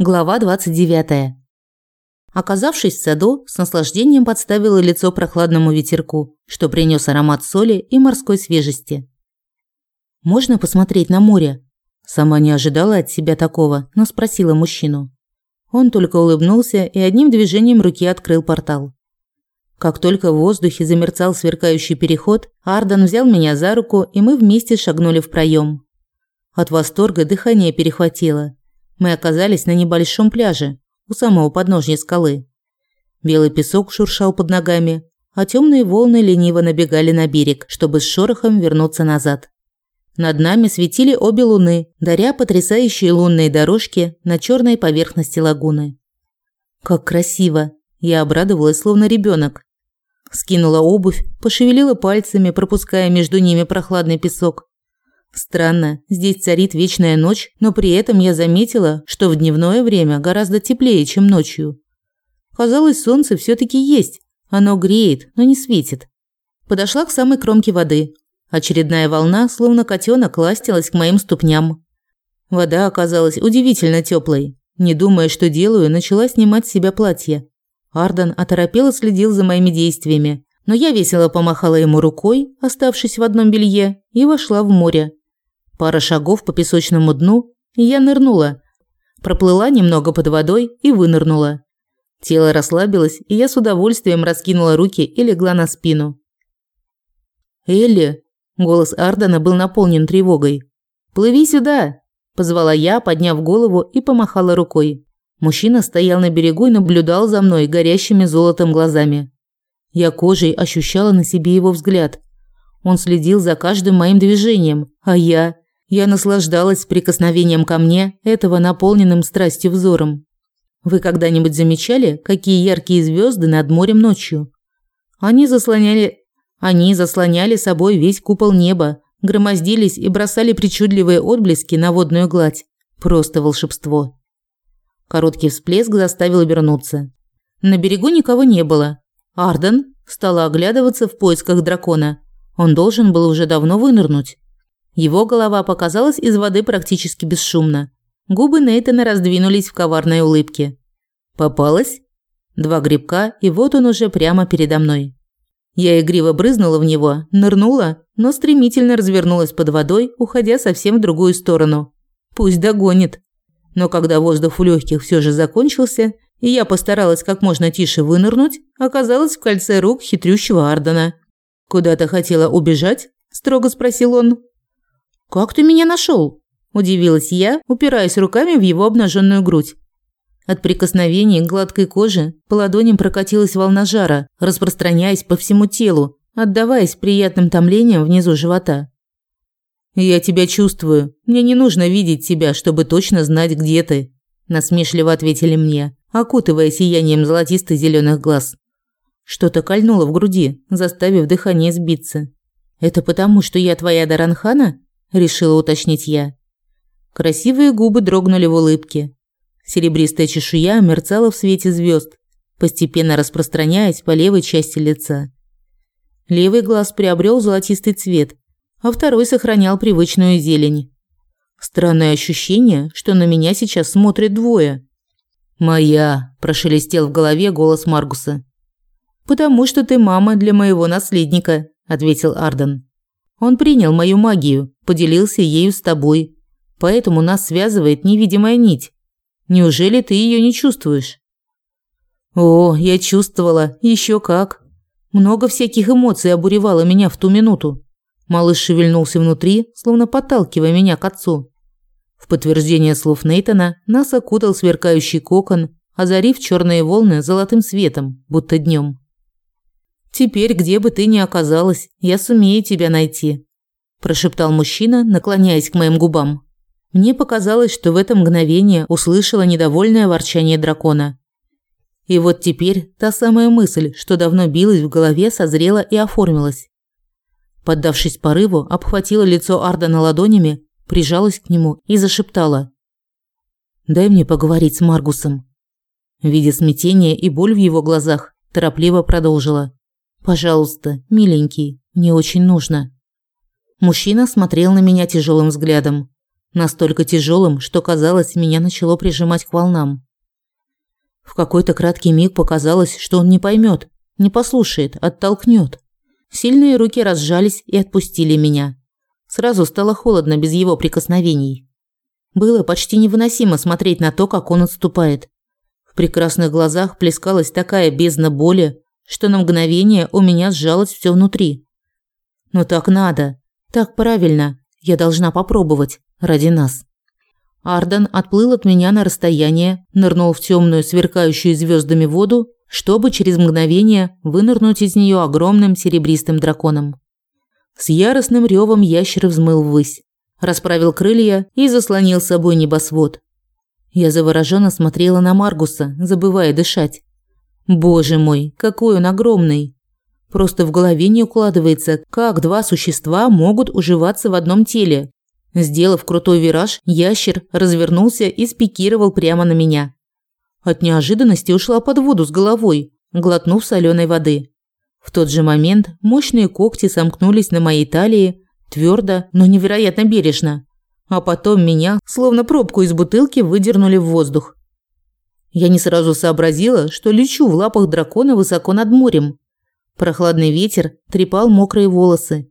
Глава 29. Оказавшись в саду, с наслаждением подставила лицо прохладному ветерку, что принес аромат соли и морской свежести. «Можно посмотреть на море?» Сама не ожидала от себя такого, но спросила мужчину. Он только улыбнулся и одним движением руки открыл портал. Как только в воздухе замерцал сверкающий переход, Ардан взял меня за руку, и мы вместе шагнули в проем. От восторга дыхание перехватило. Мы оказались на небольшом пляже, у самого подножья скалы. Белый песок шуршал под ногами, а темные волны лениво набегали на берег, чтобы с шорохом вернуться назад. Над нами светили обе луны, даря потрясающие лунные дорожки на черной поверхности лагуны. Как красиво! Я обрадовалась, словно ребенок. Скинула обувь, пошевелила пальцами, пропуская между ними прохладный песок. Странно, здесь царит вечная ночь, но при этом я заметила, что в дневное время гораздо теплее, чем ночью. Казалось, солнце все таки есть. Оно греет, но не светит. Подошла к самой кромке воды. Очередная волна, словно котенок, ластилась к моим ступням. Вода оказалась удивительно теплой. Не думая, что делаю, начала снимать с себя платье. Ардан оторопело следил за моими действиями, но я весело помахала ему рукой, оставшись в одном белье, и вошла в море. Пара шагов по песочному дну, и я нырнула. Проплыла немного под водой и вынырнула. Тело расслабилось, и я с удовольствием раскинула руки и легла на спину. «Элли!» – голос Ардана был наполнен тревогой. «Плыви сюда!» – позвала я, подняв голову и помахала рукой. Мужчина стоял на берегу и наблюдал за мной горящими золотом глазами. Я кожей ощущала на себе его взгляд. Он следил за каждым моим движением, а я... Я наслаждалась прикосновением ко мне этого наполненным страстью взором. Вы когда-нибудь замечали, какие яркие звезды над морем ночью? Они заслоняли они заслоняли собой весь купол неба, громоздились и бросали причудливые отблески на водную гладь. Просто волшебство. Короткий всплеск заставил обернуться. На берегу никого не было. Арден стала оглядываться в поисках дракона. Он должен был уже давно вынырнуть. Его голова показалась из воды практически бесшумно. Губы Нейтана раздвинулись в коварной улыбке. Попалась? Два грибка, и вот он уже прямо передо мной. Я игриво брызнула в него, нырнула, но стремительно развернулась под водой, уходя совсем в другую сторону. Пусть догонит. Но когда воздух в легких все же закончился, и я постаралась как можно тише вынырнуть, оказалась в кольце рук хитрющего Ардена. «Куда ты хотела убежать?» – строго спросил он. «Как ты меня нашел? удивилась я, упираясь руками в его обнаженную грудь. От прикосновения к гладкой коже по ладоням прокатилась волна жара, распространяясь по всему телу, отдаваясь приятным томлением внизу живота. «Я тебя чувствую. Мне не нужно видеть тебя, чтобы точно знать, где ты», – насмешливо ответили мне, окутывая сиянием золотисто зеленых глаз. Что-то кольнуло в груди, заставив дыхание сбиться. «Это потому, что я твоя Даранхана?» – решила уточнить я. Красивые губы дрогнули в улыбке. Серебристая чешуя мерцала в свете звезд, постепенно распространяясь по левой части лица. Левый глаз приобрел золотистый цвет, а второй сохранял привычную зелень. Странное ощущение, что на меня сейчас смотрят двое. «Моя», – прошелестел в голове голос Маргуса. «Потому что ты мама для моего наследника», – ответил Арден. «Он принял мою магию, поделился ею с тобой, поэтому нас связывает невидимая нить. Неужели ты ее не чувствуешь?» «О, я чувствовала, еще как. Много всяких эмоций обуревало меня в ту минуту. Малыш шевельнулся внутри, словно подталкивая меня к отцу. В подтверждение слов Нейтона нас окутал сверкающий кокон, озарив черные волны золотым светом, будто днем. «Теперь, где бы ты ни оказалась, я сумею тебя найти», – прошептал мужчина, наклоняясь к моим губам. Мне показалось, что в это мгновение услышала недовольное ворчание дракона. И вот теперь та самая мысль, что давно билась в голове, созрела и оформилась. Поддавшись порыву, обхватила лицо Ардана ладонями, прижалась к нему и зашептала: "Дай мне поговорить с Маргусом". Видя смятение и боль в его глазах, торопливо продолжила: "Пожалуйста, миленький, мне очень нужно". Мужчина смотрел на меня тяжелым взглядом, настолько тяжелым, что казалось, меня начало прижимать к волнам. В какой-то краткий миг показалось, что он не поймет, не послушает, оттолкнет. Сильные руки разжались и отпустили меня. Сразу стало холодно без его прикосновений. Было почти невыносимо смотреть на то, как он отступает. В прекрасных глазах плескалась такая бездна боли, что на мгновение у меня сжалось все внутри. Но так надо, так правильно. Я должна попробовать ради нас. Ардан отплыл от меня на расстояние, нырнул в темную, сверкающую звездами воду, чтобы через мгновение вынырнуть из нее огромным серебристым драконом. С яростным ревом ящер взмыл ввысь, расправил крылья и заслонил собой небосвод. Я завороженно смотрела на Маргуса, забывая дышать. Боже мой, какой он огромный! Просто в голове не укладывается, как два существа могут уживаться в одном теле. Сделав крутой вираж, ящер развернулся и спикировал прямо на меня. От неожиданности ушла под воду с головой, глотнув соленой воды. В тот же момент мощные когти сомкнулись на моей талии, твердо, но невероятно бережно. А потом меня, словно пробку из бутылки, выдернули в воздух. Я не сразу сообразила, что лечу в лапах дракона высоко над морем. Прохладный ветер трепал мокрые волосы.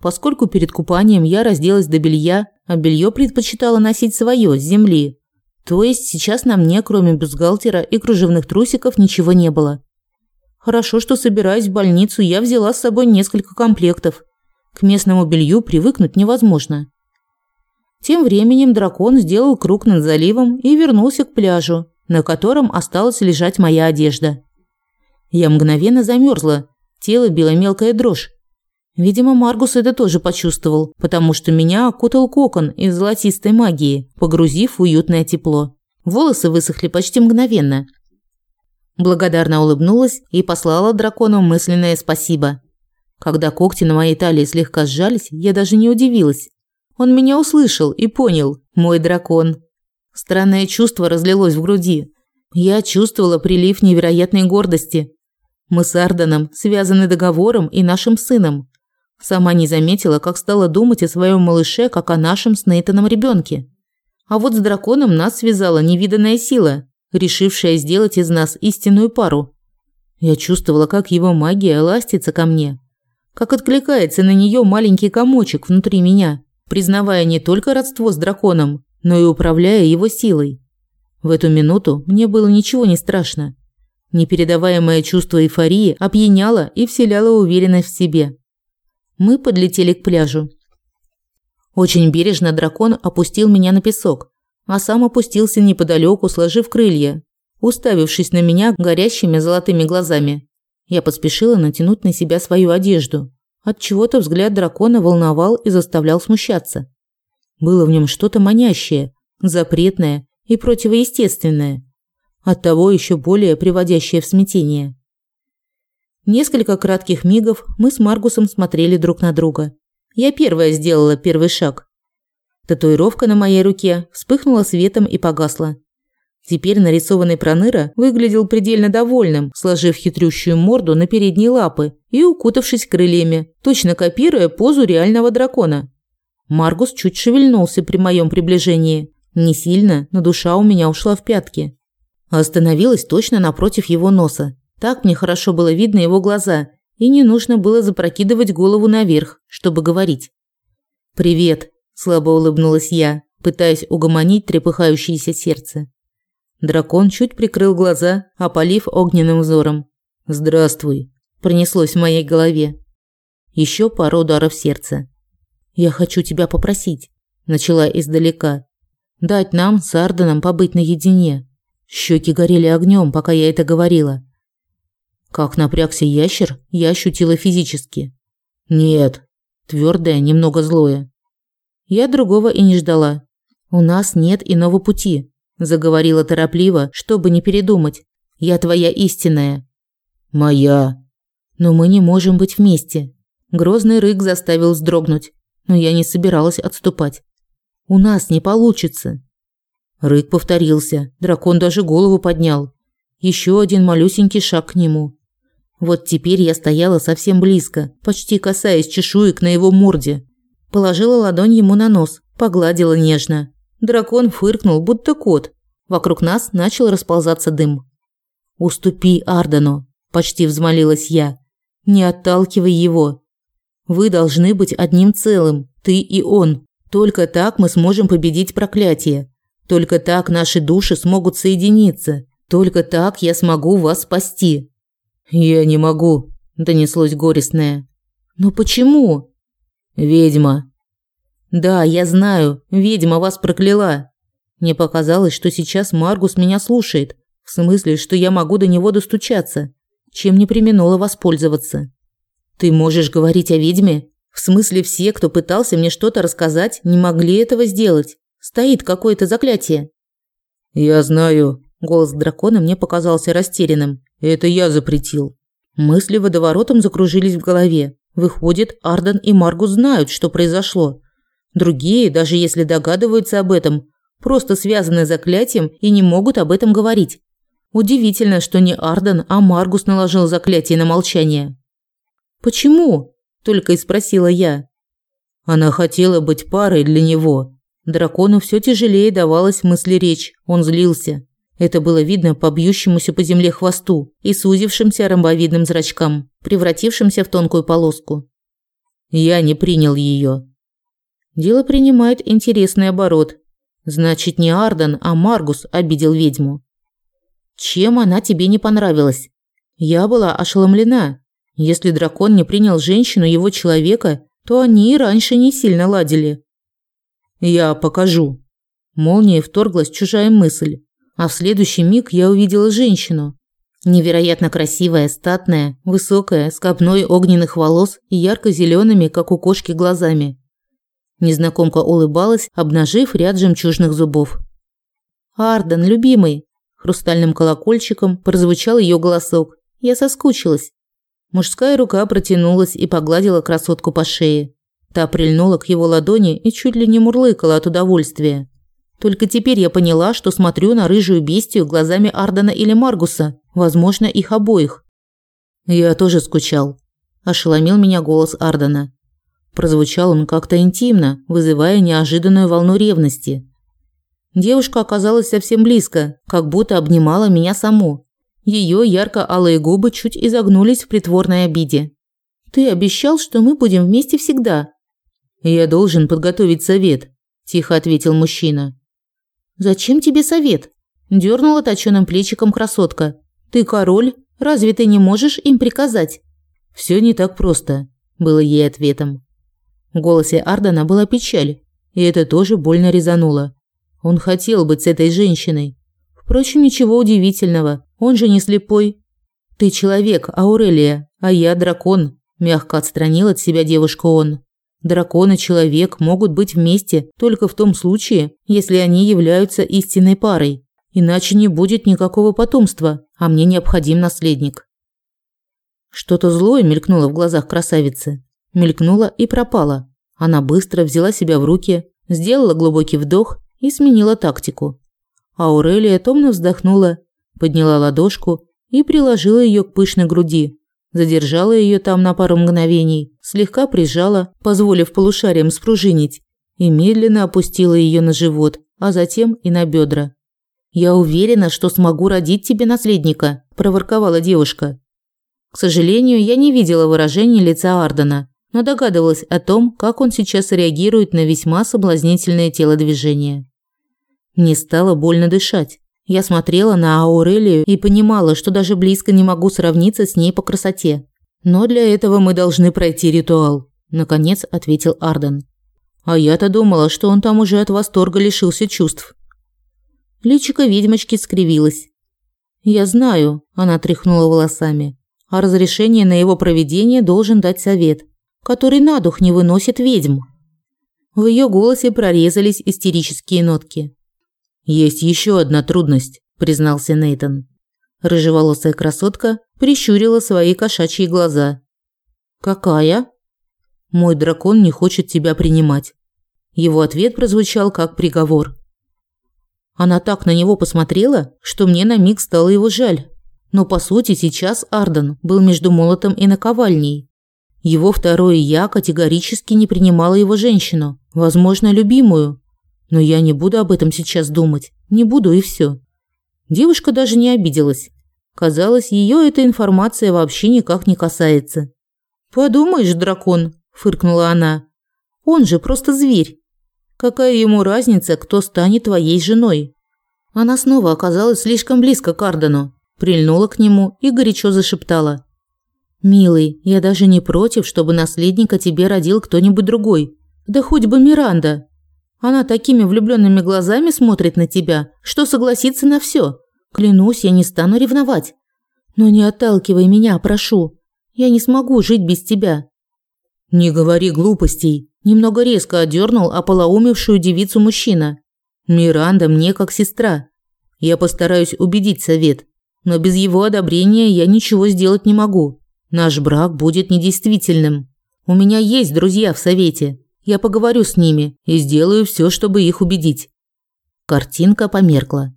Поскольку перед купанием я разделась до белья, а белье предпочитала носить свое с земли, то есть сейчас на мне, кроме бюстгальтера и кружевных трусиков, ничего не было. Хорошо, что собираясь в больницу, я взяла с собой несколько комплектов. К местному белью привыкнуть невозможно. Тем временем дракон сделал круг над заливом и вернулся к пляжу, на котором осталась лежать моя одежда. Я мгновенно замерзла Тело било мелкая дрожь. Видимо, Маргус это тоже почувствовал, потому что меня окутал кокон из золотистой магии, погрузив в уютное тепло. Волосы высохли почти мгновенно. Благодарно улыбнулась и послала дракону мысленное спасибо. Когда когти на моей талии слегка сжались, я даже не удивилась. Он меня услышал и понял, мой дракон. Странное чувство разлилось в груди. Я чувствовала прилив невероятной гордости. Мы с Арданом связаны договором и нашим сыном. Сама не заметила, как стала думать о своем малыше, как о нашем с Нейтаном ребенке. А вот с драконом нас связала невиданная сила, решившая сделать из нас истинную пару. Я чувствовала, как его магия ластится ко мне, как откликается на нее маленький комочек внутри меня, признавая не только родство с драконом, но и управляя его силой. В эту минуту мне было ничего не страшно. Непередаваемое чувство эйфории опьяняло и вселяло уверенность в себе. Мы подлетели к пляжу. Очень бережно дракон опустил меня на песок, а сам опустился неподалеку, сложив крылья, уставившись на меня горящими золотыми глазами. Я поспешила натянуть на себя свою одежду. От чего-то взгляд дракона волновал и заставлял смущаться. Было в нем что-то манящее, запретное и противоестественное оттого еще более приводящее в смятение. Несколько кратких мигов мы с Маргусом смотрели друг на друга. Я первая сделала первый шаг. Татуировка на моей руке вспыхнула светом и погасла. Теперь нарисованный Проныра выглядел предельно довольным, сложив хитрющую морду на передние лапы и укутавшись крыльями, точно копируя позу реального дракона. Маргус чуть шевельнулся при моем приближении. Не сильно, но душа у меня ушла в пятки остановилась точно напротив его носа. Так мне хорошо было видно его глаза, и не нужно было запрокидывать голову наверх, чтобы говорить. «Привет», – слабо улыбнулась я, пытаясь угомонить трепыхающееся сердце. Дракон чуть прикрыл глаза, опалив огненным взором. «Здравствуй», – пронеслось в моей голове. Еще пару ударов сердца. «Я хочу тебя попросить», – начала издалека. «Дать нам с Арденом побыть наедине. Щеки горели огнем, пока я это говорила. Как напрягся ящер, я ощутила физически. Нет, твердое, немного злое. Я другого и не ждала. У нас нет иного пути, заговорила торопливо, чтобы не передумать. Я твоя истинная. Моя. Но мы не можем быть вместе. Грозный рык заставил вздрогнуть, но я не собиралась отступать. У нас не получится. Рык повторился. Дракон даже голову поднял. Еще один малюсенький шаг к нему. Вот теперь я стояла совсем близко, почти касаясь чешуек на его морде. Положила ладонь ему на нос, погладила нежно. Дракон фыркнул, будто кот. Вокруг нас начал расползаться дым. «Уступи Ардену», – почти взмолилась я. «Не отталкивай его. Вы должны быть одним целым, ты и он. Только так мы сможем победить проклятие. Только так наши души смогут соединиться. Только так я смогу вас спасти». «Я не могу», – донеслось горестное. «Но почему?» «Ведьма». «Да, я знаю, ведьма вас прокляла». Мне показалось, что сейчас Маргус меня слушает, в смысле, что я могу до него достучаться, чем не применула воспользоваться. «Ты можешь говорить о ведьме?» В смысле, все, кто пытался мне что-то рассказать, не могли этого сделать. Стоит какое-то заклятие. Я знаю. Голос дракона мне показался растерянным. Это я запретил. Мысли водоворотом закружились в голове. Выходит, Арден и Маргус знают, что произошло. Другие, даже если догадываются об этом, просто связаны заклятием и не могут об этом говорить. Удивительно, что не Арден, а Маргус наложил заклятие на молчание. Почему? только и спросила я. Она хотела быть парой для него. Дракону все тяжелее давалась мысли речь. Он злился. Это было видно по бьющемуся по земле хвосту и сузившимся ромбовидным зрачкам, превратившимся в тонкую полоску. Я не принял ее. Дело принимает интересный оборот. Значит, не Ардан, а Маргус обидел ведьму. Чем она тебе не понравилась? Я была ошеломлена. Если дракон не принял женщину его человека, то они и раньше не сильно ладили. Я покажу. Молнией вторглась чужая мысль, а в следующий миг я увидела женщину. Невероятно красивая, статная, высокая, с копной огненных волос и ярко зелеными как у кошки, глазами. Незнакомка улыбалась, обнажив ряд жемчужных зубов. «Арден, любимый!» Хрустальным колокольчиком прозвучал ее голосок. Я соскучилась. Мужская рука протянулась и погладила красотку по шее. Та прильнула к его ладони и чуть ли не мурлыкала от удовольствия. Только теперь я поняла, что смотрю на рыжую бестию глазами Ардена или Маргуса, возможно, их обоих. Я тоже скучал. Ошеломил меня голос Ардена. Прозвучал он как-то интимно, вызывая неожиданную волну ревности. Девушка оказалась совсем близко, как будто обнимала меня саму. Ее ярко-алые губы чуть изогнулись в притворной обиде. «Ты обещал, что мы будем вместе всегда». «Я должен подготовить совет», – тихо ответил мужчина. «Зачем тебе совет?» – дернула точёным плечиком красотка. «Ты король, разве ты не можешь им приказать?» «Все не так просто», – было ей ответом. В голосе Ардена была печаль, и это тоже больно резануло. Он хотел быть с этой женщиной. Впрочем, ничего удивительного. Он же не слепой. Ты человек, Аурелия, а я дракон, мягко отстранил от себя девушку он. Дракон и человек могут быть вместе только в том случае, если они являются истинной парой. Иначе не будет никакого потомства, а мне необходим наследник. Что-то злое мелькнуло в глазах красавицы. Мелькнуло и пропало. Она быстро взяла себя в руки, сделала глубокий вдох и сменила тактику. Аурелия томно вздохнула подняла ладошку и приложила ее к пышной груди, задержала ее там на пару мгновений, слегка прижала, позволив полушариям спружинить, и медленно опустила ее на живот, а затем и на бедра. «Я уверена, что смогу родить тебе наследника», – проворковала девушка. К сожалению, я не видела выражения лица Ардена, но догадывалась о том, как он сейчас реагирует на весьма соблазнительное телодвижение. Мне стало больно дышать. Я смотрела на Аурелию и понимала, что даже близко не могу сравниться с ней по красоте. Но для этого мы должны пройти ритуал, наконец ответил Арден. А я-то думала, что он там уже от восторга лишился чувств. Личико ведьмочки скривилось. Я знаю, она тряхнула волосами. А разрешение на его проведение должен дать совет, который на дух не выносит ведьм. В ее голосе прорезались истерические нотки. Есть еще одна трудность, признался Нейтон. Рыжеволосая красотка прищурила свои кошачьи глаза. Какая? Мой дракон не хочет тебя принимать. Его ответ прозвучал как приговор. Она так на него посмотрела, что мне на миг стало его жаль. Но по сути сейчас Арден был между молотом и наковальней. Его второе «я» категорически не принимало его женщину, возможно, любимую. Но я не буду об этом сейчас думать. Не буду и все. Девушка даже не обиделась. Казалось, ее эта информация вообще никак не касается. «Подумаешь, дракон», – фыркнула она. «Он же просто зверь. Какая ему разница, кто станет твоей женой?» Она снова оказалась слишком близко к Ардену, прильнула к нему и горячо зашептала. «Милый, я даже не против, чтобы наследника тебе родил кто-нибудь другой. Да хоть бы Миранда. Она такими влюбленными глазами смотрит на тебя, что согласится на все. Клянусь, я не стану ревновать. Но не отталкивай меня, прошу. Я не смогу жить без тебя». «Не говори глупостей», – немного резко одернул ополоумевшую девицу мужчина. «Миранда мне как сестра. Я постараюсь убедить совет, но без его одобрения я ничего сделать не могу. Наш брак будет недействительным. У меня есть друзья в совете. Я поговорю с ними и сделаю все, чтобы их убедить». Картинка померкла.